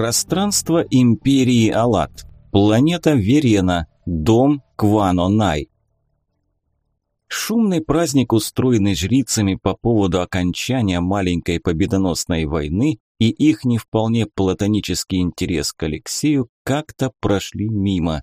Пространство Империи Алат. Планета Верена. Дом Квано-Най. Шумный праздник, устроенный жрицами по поводу окончания маленькой победоносной войны и их не вполне платонический интерес к Алексею как-то прошли мимо.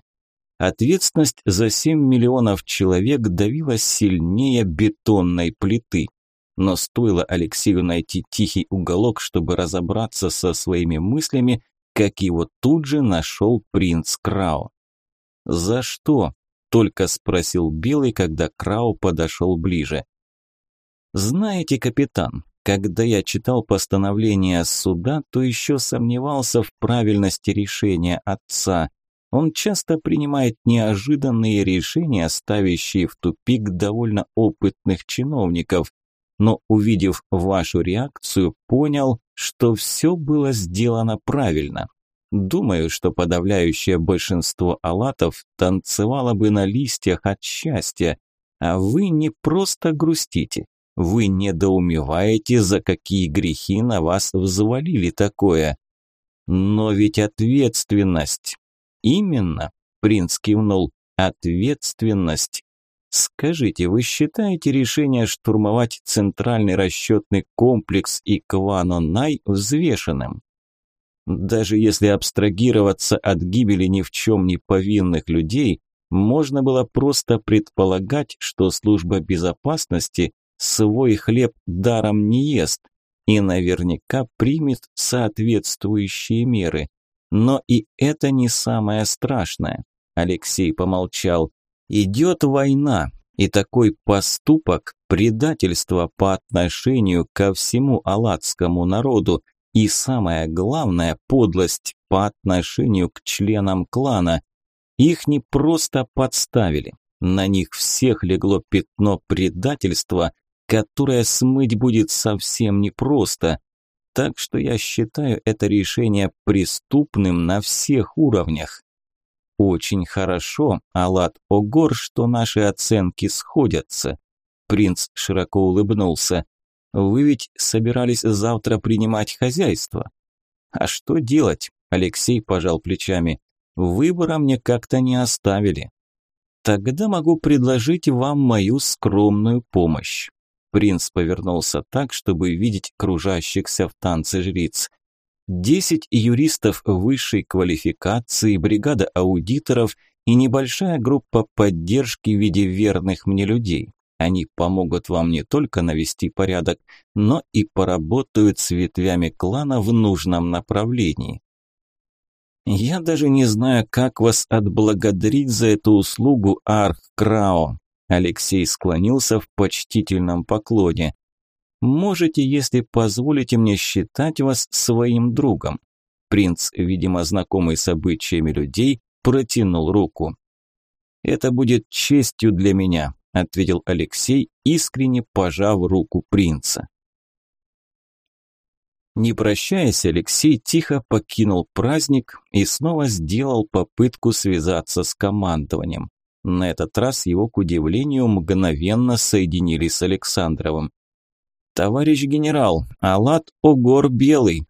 Ответственность за 7 миллионов человек давила сильнее бетонной плиты – но стоило Алексею найти тихий уголок, чтобы разобраться со своими мыслями, как его тут же нашел принц Крау. «За что?» – только спросил Белый, когда Крау подошел ближе. «Знаете, капитан, когда я читал постановление суда, то еще сомневался в правильности решения отца. Он часто принимает неожиданные решения, ставящие в тупик довольно опытных чиновников но увидев вашу реакцию, понял, что все было сделано правильно. Думаю, что подавляющее большинство алатов танцевало бы на листьях от счастья, а вы не просто грустите, вы недоумеваете, за какие грехи на вас взвалили такое. Но ведь ответственность. Именно, принц кивнул, ответственность Скажите, вы считаете решение штурмовать центральный расчетный комплекс и Квано-Най взвешенным? Даже если абстрагироваться от гибели ни в чем не повинных людей, можно было просто предполагать, что служба безопасности свой хлеб даром не ест и наверняка примет соответствующие меры. Но и это не самое страшное. Алексей помолчал. Идет война, и такой поступок – предательство по отношению ко всему алатскому народу, и самое главное – подлость по отношению к членам клана. Их не просто подставили, на них всех легло пятно предательства, которое смыть будет совсем непросто. Так что я считаю это решение преступным на всех уровнях. Очень хорошо, Алат Огор, что наши оценки сходятся. Принц широко улыбнулся. Вы ведь собирались завтра принимать хозяйство. А что делать? Алексей пожал плечами. Выбора мне как-то не оставили. Тогда могу предложить вам мою скромную помощь. Принц повернулся так, чтобы видеть кружащихся в танце жриц. Десять юристов высшей квалификации, бригада аудиторов и небольшая группа поддержки в виде верных мне людей. Они помогут вам не только навести порядок, но и поработают с ветвями клана в нужном направлении. Я даже не знаю, как вас отблагодарить за эту услугу, Арх Крао. Алексей склонился в почтительном поклоне. Можете, если позволите мне считать вас своим другом. Принц, видимо, знакомый с обычаями людей, протянул руку. Это будет честью для меня, ответил Алексей, искренне пожав руку принца. Не прощаясь, Алексей тихо покинул праздник и снова сделал попытку связаться с командованием. На этот раз его, к удивлению, мгновенно соединили с Александровым. «Товарищ генерал, Алат Огор Белый».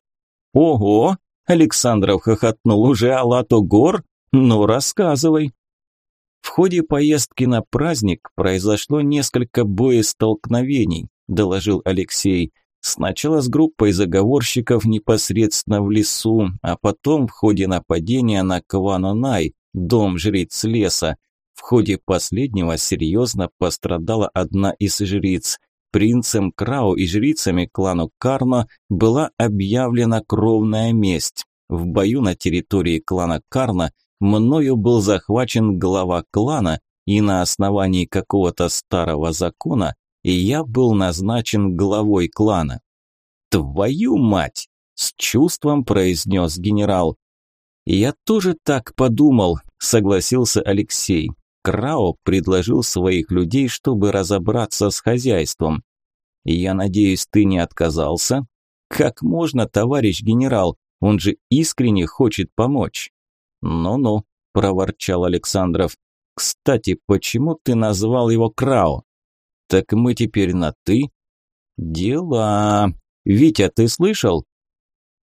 «Ого!» – Александров хохотнул. «Уже Алат Огор? Ну, рассказывай». В ходе поездки на праздник произошло несколько боестолкновений, доложил Алексей. Сначала с группой заговорщиков непосредственно в лесу, а потом в ходе нападения на Кванонай, дом жриц леса. В ходе последнего серьезно пострадала одна из жриц. Принцем Крау и жрицами клану Карно была объявлена кровная месть. В бою на территории клана Карна мною был захвачен глава клана, и на основании какого-то старого закона я был назначен главой клана. «Твою мать!» – с чувством произнес генерал. «Я тоже так подумал», – согласился Алексей. Крао предложил своих людей, чтобы разобраться с хозяйством. «Я надеюсь, ты не отказался?» «Как можно, товарищ генерал? Он же искренне хочет помочь». «Ну-ну», – проворчал Александров. «Кстати, почему ты назвал его Крао?» «Так мы теперь на «ты»?» «Дела...» «Витя, ты слышал?»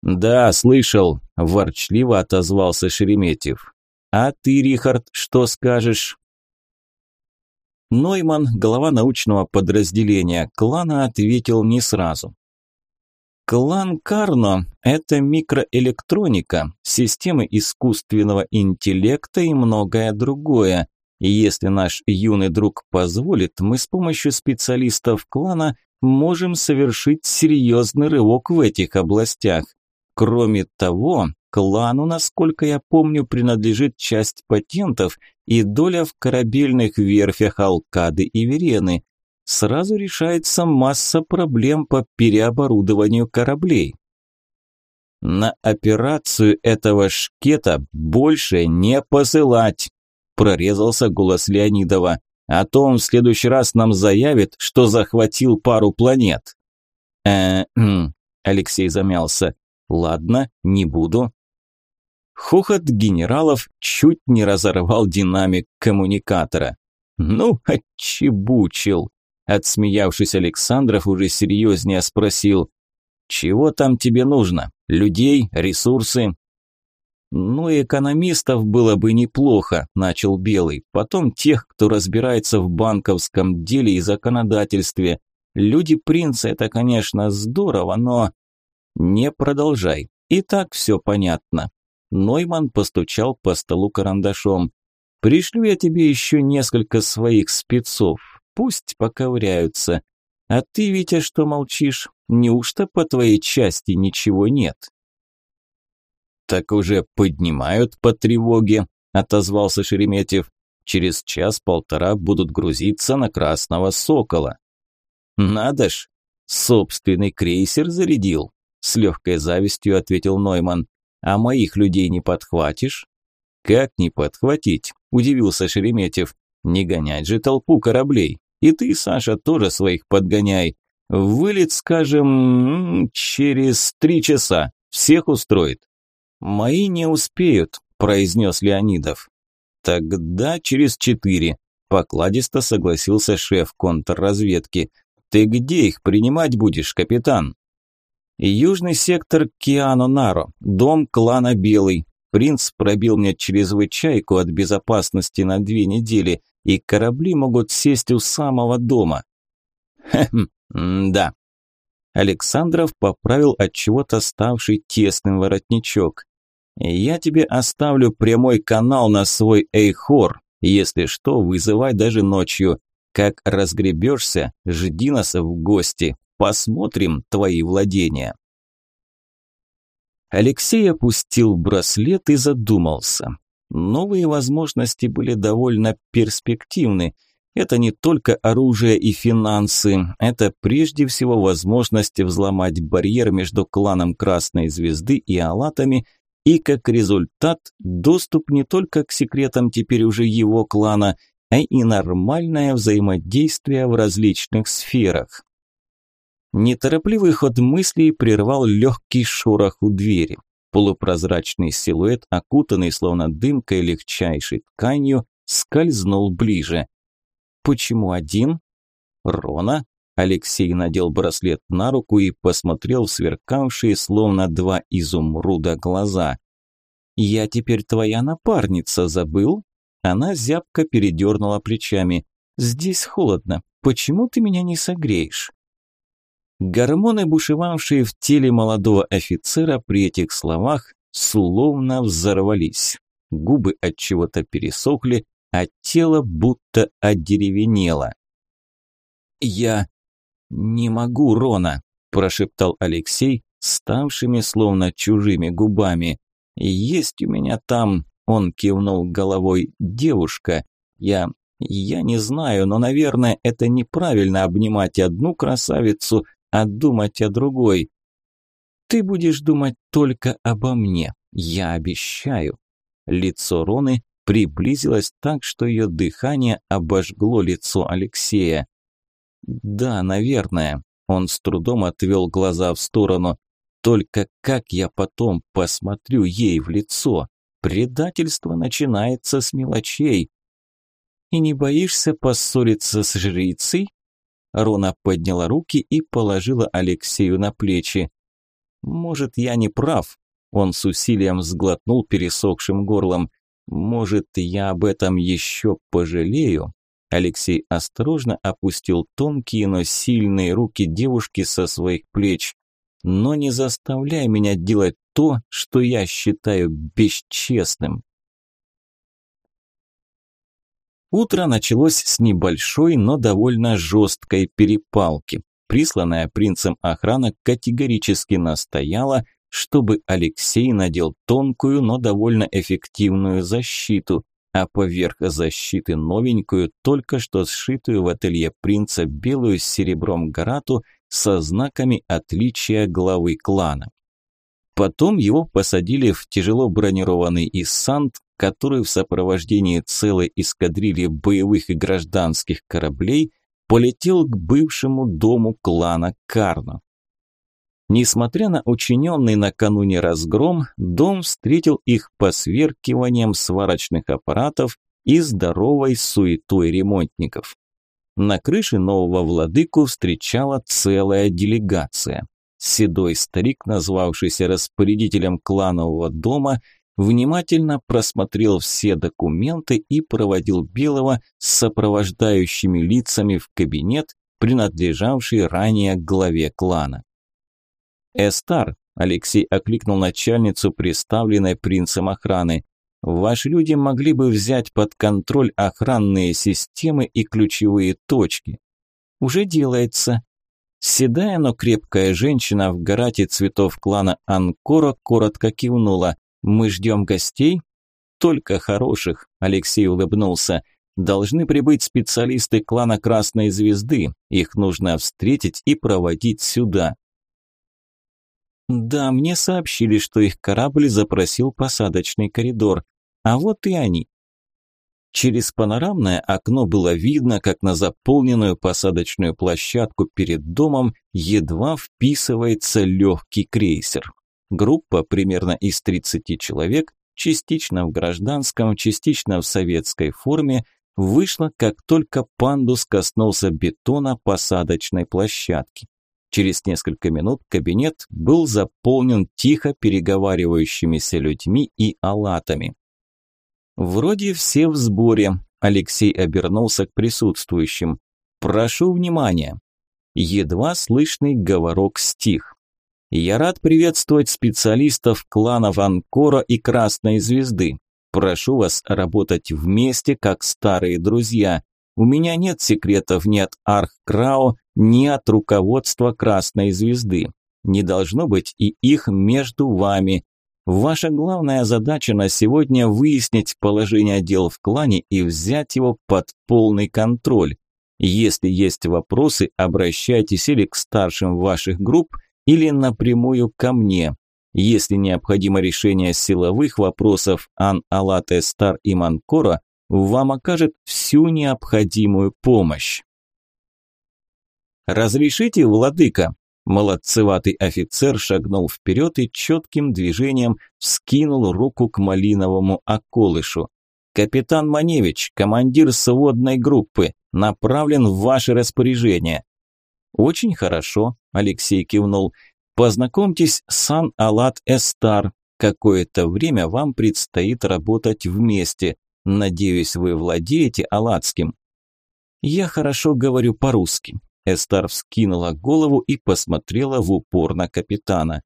«Да, слышал. ворчливо отозвался Шереметьев. А ты, Рихард, что скажешь? Нойман, глава научного подразделения клана, ответил не сразу. Клан Карно – это микроэлектроника, системы искусственного интеллекта и многое другое. И если наш юный друг позволит, мы с помощью специалистов клана можем совершить серьезный рывок в этих областях. Кроме того, клану, насколько я помню, принадлежит часть патентов и доля в корабельных верфях Алкады и Верены. Сразу решается масса проблем по переоборудованию кораблей. На операцию этого шкета больше не посылать, прорезался голос Леонидова. А то он в следующий раз нам заявит, что захватил пару планет. Э, Алексей замялся. Ладно, не буду. Хохот генералов чуть не разорвал динамик коммуникатора. Ну, отчебучил. Отсмеявшись, Александров уже серьезнее спросил. «Чего там тебе нужно? Людей? Ресурсы?» «Ну, экономистов было бы неплохо», – начал Белый. «Потом тех, кто разбирается в банковском деле и законодательстве. Люди принца – это, конечно, здорово, но...» «Не продолжай. И так все понятно». Нойман постучал по столу карандашом. «Пришлю я тебе еще несколько своих спецов. Пусть поковыряются. А ты, Витя, что молчишь? Неужто по твоей части ничего нет?» «Так уже поднимают по тревоге», – отозвался Шереметьев. «Через час-полтора будут грузиться на Красного Сокола». «Надо ж, собственный крейсер зарядил», – с легкой завистью ответил Нойман. «А моих людей не подхватишь?» «Как не подхватить?» – удивился Шереметьев. «Не гонять же толпу кораблей. И ты, Саша, тоже своих подгоняй. Вылет, скажем, через три часа. Всех устроит?» «Мои не успеют», – произнес Леонидов. «Тогда через четыре», – покладисто согласился шеф контрразведки. «Ты где их принимать будешь, капитан?» «Южный сектор Киано-Наро, дом клана Белый. Принц пробил мне чрезвычайку от безопасности на две недели, и корабли могут сесть у самого дома». «Хм, да». Александров поправил от чего-то ставший тесным воротничок. Я тебе оставлю прямой канал на свой Эйхор. Если что, вызывай даже ночью. Как разгребешься, жди нас в гости. Посмотрим твои владения. Алексей опустил браслет и задумался. Новые возможности были довольно перспективны. Это не только оружие и финансы, это прежде всего возможность взломать барьер между кланом Красной Звезды и Алатами и как результат доступ не только к секретам теперь уже его клана, а и нормальное взаимодействие в различных сферах. Неторопливый ход мыслей прервал легкий шорох у двери. Полупрозрачный силуэт, окутанный словно дымкой легчайшей тканью, скользнул ближе. «Почему один?» «Рона?» Алексей надел браслет на руку и посмотрел в сверкавшие, словно два изумруда, глаза. «Я теперь твоя напарница, забыл?» Она зябко передернула плечами. «Здесь холодно. Почему ты меня не согреешь?» Гормоны, бушевавшие в теле молодого офицера при этих словах, словно взорвались. Губы от чего-то пересохли, а тело будто одеревенело. «Я «Не могу, Рона», – прошептал Алексей, ставшими словно чужими губами. «Есть у меня там», – он кивнул головой, – «девушка. Я... я не знаю, но, наверное, это неправильно обнимать одну красавицу, а думать о другой. Ты будешь думать только обо мне, я обещаю». Лицо Роны приблизилось так, что ее дыхание обожгло лицо Алексея. Да, наверное. Он с трудом отвел глаза в сторону. Только как я потом посмотрю ей в лицо? Предательство начинается с мелочей. И не боишься поссориться с жрицей? Рона подняла руки и положила Алексею на плечи. Может, я не прав. Он с усилием сглотнул пересохшим горлом. Может, я об этом еще пожалею? Алексей осторожно опустил тонкие, но сильные руки девушки со своих плеч. Но не заставляй меня делать то, что я считаю бесчестным. Утро началось с небольшой, но довольно жесткой перепалки. Присланная принцем охрана категорически настояла, чтобы Алексей надел тонкую, но довольно эффективную защиту, а поверх защиты новенькую, только что сшитую в ателье принца белую с серебром гарату со знаками отличия главы клана. Потом его посадили в тяжело бронированный иссант, который в сопровождении целой эскадрильи боевых и гражданских кораблей полетел к бывшему дому клана Карно. Несмотря на учиненный накануне разгром, дом встретил их посверкиванием сварочных аппаратов и здоровой суетой ремонтников. На крыше нового владыку встречала целая делегация. Седой старик, назвавшийся распорядителем кланового дома, внимательно просмотрел все документы и проводил Белого с сопровождающими лицами в кабинет, принадлежавший ранее главе клана. «Эстар», – Алексей окликнул начальницу, представленной принцем охраны, «ваши люди могли бы взять под контроль охранные системы и ключевые точки». «Уже делается». Седая, но крепкая женщина в гарате цветов клана Анкора коротко кивнула. «Мы ждем гостей?» «Только хороших», – Алексей улыбнулся. «Должны прибыть специалисты клана Красной Звезды. Их нужно встретить и проводить сюда. Да, мне сообщили, что их корабль запросил посадочный коридор. А вот и они. Через панорамное окно было видно, как на заполненную посадочную площадку перед домом едва вписывается легкий крейсер. Группа примерно из 30 человек, частично в гражданском, частично в советской форме, вышла, как только пандус коснулся бетона посадочной площадки. Через несколько минут кабинет был заполнен тихо переговаривающимися людьми и алатами. «Вроде все в сборе», – Алексей обернулся к присутствующим. «Прошу внимания». Едва слышный говорок стих. «Я рад приветствовать специалистов кланов Анкора и Красной Звезды. Прошу вас работать вместе, как старые друзья. У меня нет секретов ни от Архкрао, ни от руководства Красной Звезды. Не должно быть и их между вами. Ваша главная задача на сегодня выяснить положение дел в клане и взять его под полный контроль. Если есть вопросы, обращайтесь или к старшим ваших групп, или напрямую ко мне. Если необходимо решение силовых вопросов Ан-Алате, Стар и Манкора, вам окажет всю необходимую помощь. «Разрешите, владыка?» Молодцеватый офицер шагнул вперед и четким движением вскинул руку к малиновому околышу. «Капитан Маневич, командир сводной группы, направлен в ваше распоряжение». «Очень хорошо», – Алексей кивнул. «Познакомьтесь Сан-Алат Эстар. Какое-то время вам предстоит работать вместе. Надеюсь, вы владеете аладским. Я хорошо говорю по-русски. Эстар вскинула голову и посмотрела в упор на капитана.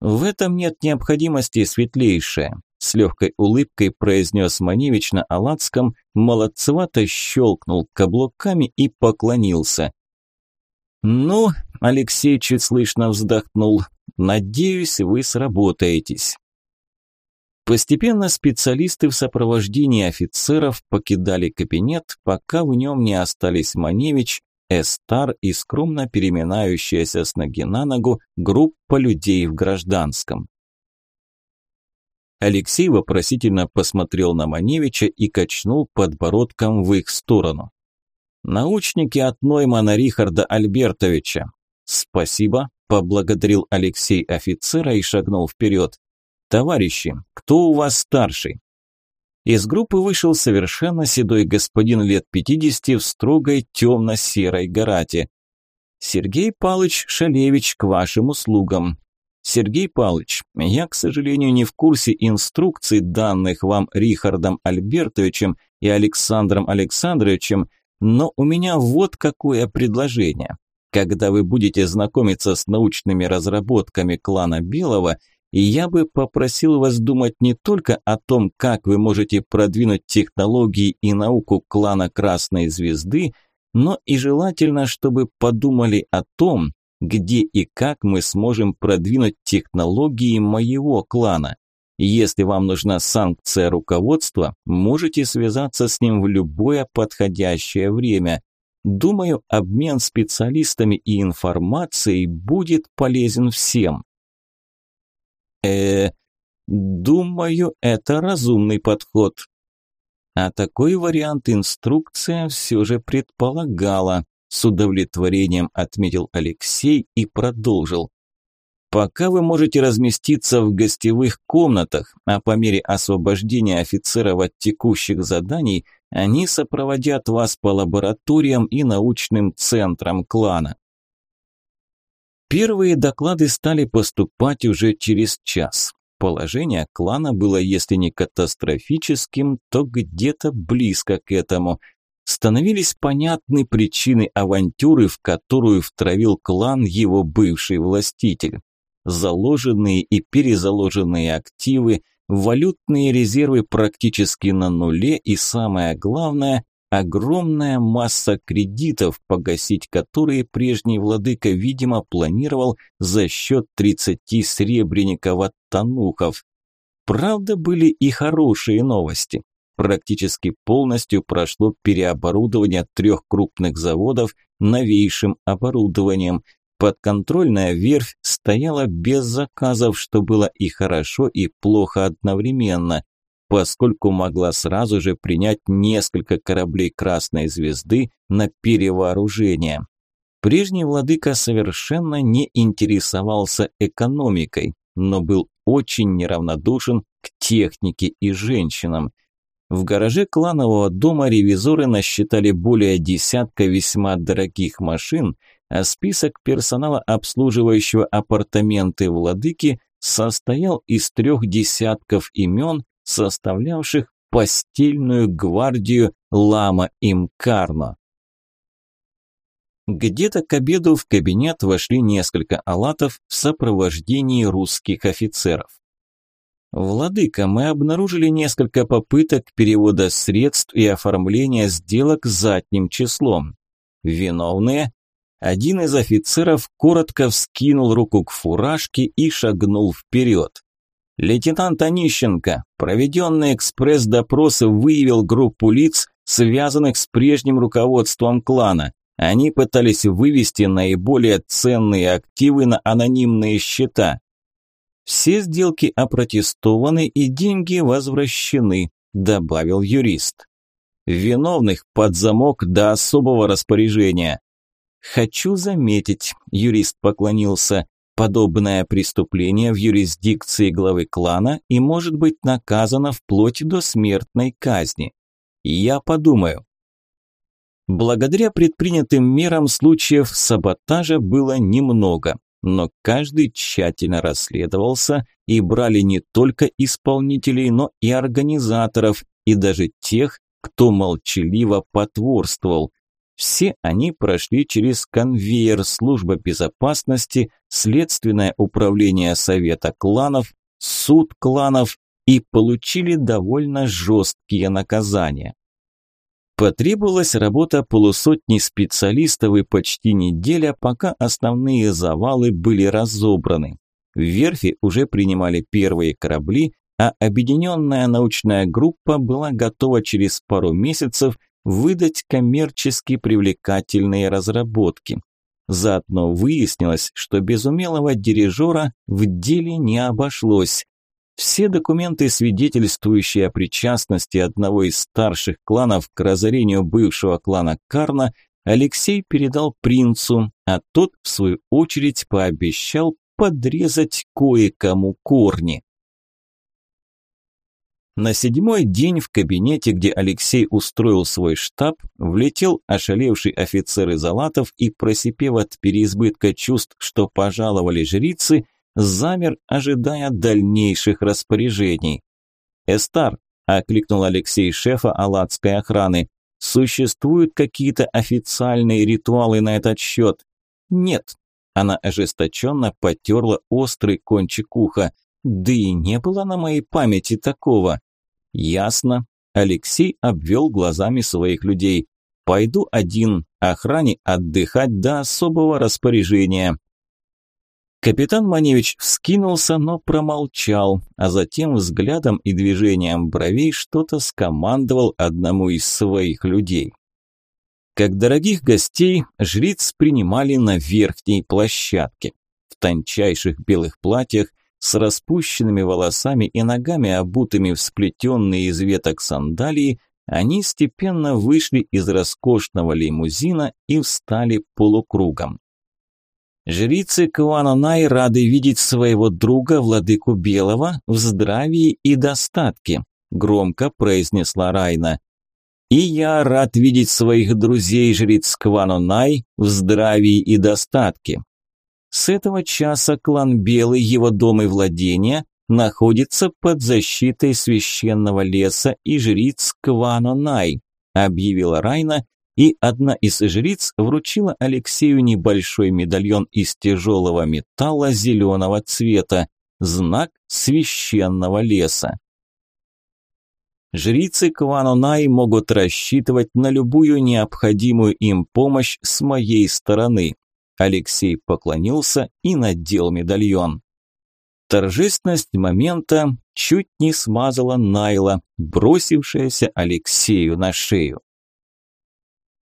В этом нет необходимости, светлейшая. С легкой улыбкой произнес Маневич на аладском, молодцевато щелкнул каблуками и поклонился. «Ну», – Алексей чуть слышно вздохнул, – «надеюсь, вы сработаетесь». Постепенно специалисты в сопровождении офицеров покидали кабинет, пока в нем не остались Маневич, Эстар и скромно переминающаяся с ноги на ногу группа людей в гражданском. Алексей вопросительно посмотрел на Маневича и качнул подбородком в их сторону. «Научники от Ноймана Рихарда Альбертовича». «Спасибо», – поблагодарил Алексей офицера и шагнул вперед. «Товарищи, кто у вас старший?» Из группы вышел совершенно седой господин лет 50 в строгой темно-серой гарате. «Сергей Палыч Шалевич к вашим услугам». Сергей Павлович, я, к сожалению, не в курсе инструкций, данных вам Рихардом Альбертовичем и Александром Александровичем, но у меня вот какое предложение. Когда вы будете знакомиться с научными разработками клана Белого, я бы попросил вас думать не только о том, как вы можете продвинуть технологии и науку клана Красной Звезды, но и желательно, чтобы подумали о том, где и как мы сможем продвинуть технологии моего клана. Если вам нужна санкция руководства, можете связаться с ним в любое подходящее время. Думаю, обмен специалистами и информацией будет полезен всем. Э, думаю, это разумный подход. А такой вариант инструкция все же предполагала. С удовлетворением отметил Алексей и продолжил. Пока вы можете разместиться в гостевых комнатах, а по мере освобождения офицеров от текущих заданий, они сопроводят вас по лабораториям и научным центрам клана. Первые доклады стали поступать уже через час. Положение клана было, если не катастрофическим, то где-то близко к этому – становились понятны причины авантюры, в которую втравил клан его бывший властитель. Заложенные и перезаложенные активы, валютные резервы практически на нуле и самое главное – огромная масса кредитов, погасить которые прежний владыка, видимо, планировал за счет 30 сребреников от танухов. Правда, были и хорошие новости практически полностью прошло переоборудование трех крупных заводов новейшим оборудованием. Подконтрольная верфь стояла без заказов, что было и хорошо, и плохо одновременно, поскольку могла сразу же принять несколько кораблей Красной Звезды на перевооружение. Прежний владыка совершенно не интересовался экономикой, но был очень неравнодушен к технике и женщинам – в гараже кланового дома ревизоры насчитали более десятка весьма дорогих машин, а список персонала, обслуживающего апартаменты владыки, состоял из трех десятков имен, составлявших постельную гвардию Лама Имкарно. Где-то к обеду в кабинет вошли несколько алатов в сопровождении русских офицеров. «Владыка, мы обнаружили несколько попыток перевода средств и оформления сделок задним числом. Виновные?» Один из офицеров коротко вскинул руку к фуражке и шагнул вперед. Лейтенант Онищенко, проведенный экспресс-допрос выявил группу лиц, связанных с прежним руководством клана. Они пытались вывести наиболее ценные активы на анонимные счета. Все сделки опротестованы и деньги возвращены, добавил юрист. Виновных под замок до особого распоряжения. Хочу заметить, юрист поклонился, подобное преступление в юрисдикции главы клана и может быть наказано вплоть до смертной казни. Я подумаю. Благодаря предпринятым мерам случаев саботажа было немного но каждый тщательно расследовался и брали не только исполнителей, но и организаторов, и даже тех, кто молчаливо потворствовал. Все они прошли через конвейер службы безопасности, следственное управление совета кланов, суд кланов и получили довольно жесткие наказания. Потребовалась работа полусотни специалистов и почти неделя, пока основные завалы были разобраны. В верфи уже принимали первые корабли, а объединенная научная группа была готова через пару месяцев выдать коммерчески привлекательные разработки. Заодно выяснилось, что без умелого дирижера в деле не обошлось. Все документы, свидетельствующие о причастности одного из старших кланов к разорению бывшего клана Карна, Алексей передал принцу, а тот, в свою очередь, пообещал подрезать кое-кому корни. На седьмой день в кабинете, где Алексей устроил свой штаб, влетел ошалевший офицер из Алатов и, просипев от переизбытка чувств, что пожаловали жрицы, замер, ожидая дальнейших распоряжений. «Эстар», – окликнул Алексей шефа Алладской охраны, – «существуют какие-то официальные ритуалы на этот счет?» «Нет». Она ожесточенно потерла острый кончик уха. «Да и не было на моей памяти такого». «Ясно». Алексей обвел глазами своих людей. «Пойду один, охране отдыхать до особого распоряжения». Капитан Маневич вскинулся, но промолчал, а затем взглядом и движением бровей что-то скомандовал одному из своих людей. Как дорогих гостей, жриц принимали на верхней площадке. В тончайших белых платьях, с распущенными волосами и ногами, обутыми в сплетенные из веток сандалии, они степенно вышли из роскошного лимузина и встали полукругом. Жрицы Куананай рады видеть своего друга, владыку Белого, в здравии и достатке, громко произнесла Райна. И я рад видеть своих друзей, жриц Кванонай, в здравии и достатке. С этого часа клан Белый, его дом и владения находится под защитой священного леса и жриц Кванонай, объявила Райна и одна из жриц вручила Алексею небольшой медальон из тяжелого металла зеленого цвета, знак священного леса. Жрицы Кванонай могут рассчитывать на любую необходимую им помощь с моей стороны. Алексей поклонился и надел медальон. Торжественность момента чуть не смазала Найла, бросившаяся Алексею на шею.